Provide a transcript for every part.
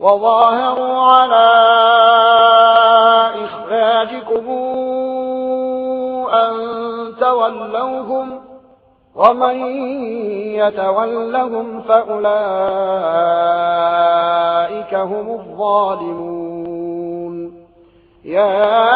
وظاهروا على إخراجكم أن تولوهم ومن يتولهم فأولئك هم الظالمون. يا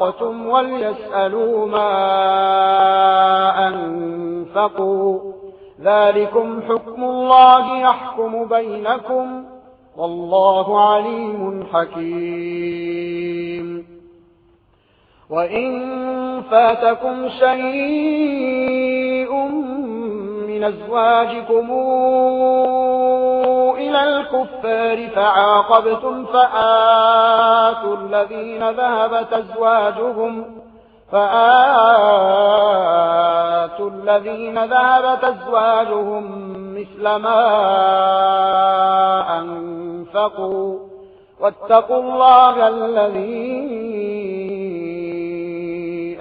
أنفقتم وليسألوا ما أنفقوا ذلكم حكم الله يحكم بينكم والله عليم حكيم وإن فاتكم شيء من أزواجكم من الكفار فعاقبتم فآتوا الذين ذهبت أزواجهم فآتوا الذين ذهبت أزواجهم مثل ما أنفقوا واتقوا الله الذي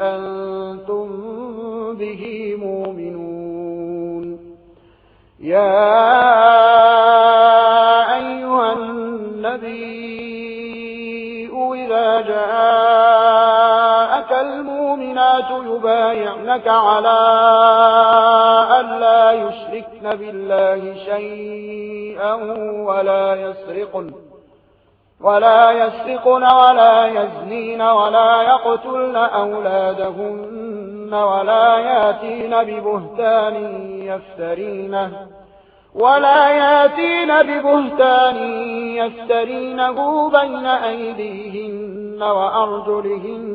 أنتم به مؤمنون. يا لا يعنك على أن لا يشركن بالله شيئا ولا يسرقن ولا يسرقن ولا يزنين ولا يقتلن أولادهن ولا ياتين ببهتان يفترينه ولا ياتين ببهتان يفترينه بين أيديهن وأرجلهن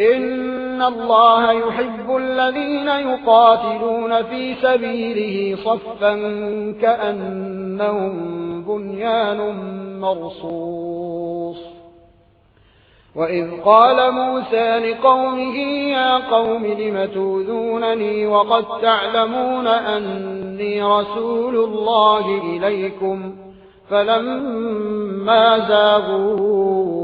إن الله يحب الذين يقاتلون في سبيله صفا كأنهم بنيان مرصوص. وإذ قال موسى لقومه يا قوم لم توذونني وقد تعلمون أني رسول الله إليكم فلما زاغون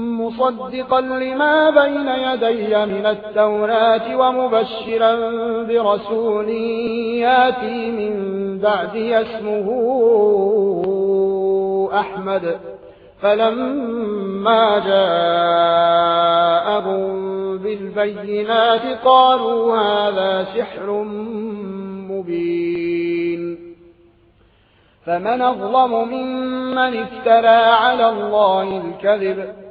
مصدقا لما بين يدي من التوراة ومبشرا برسول ياتي من بعدي اسمه أحمد. فلما جاءهم بالبينات قالوا هذا سحر مبين. فمن أظلم ممن افترى على الله الكذب.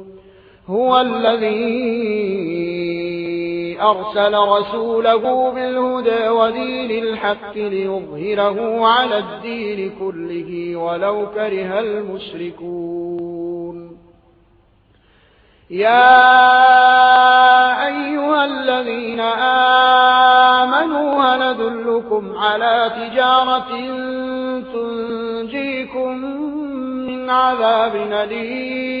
هو الذي أرسل رسوله بالهدى ودين الحق ليظهره على الدين كله ولو كره المشركون. يا أيها الذين آمنوا هندلكم على تجارة تنجيكم من عذاب نليم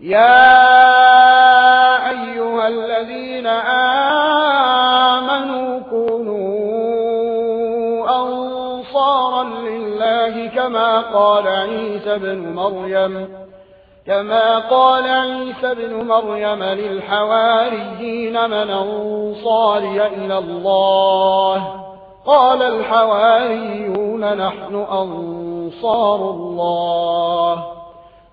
يا أيها الذين آمنوا كونوا أنصارا لله كما قال عيسى بن مريم كما قال عيسى بن مريم للحواريين من أنصاري إلى الله. قال الحواريون نحن أنصار الله.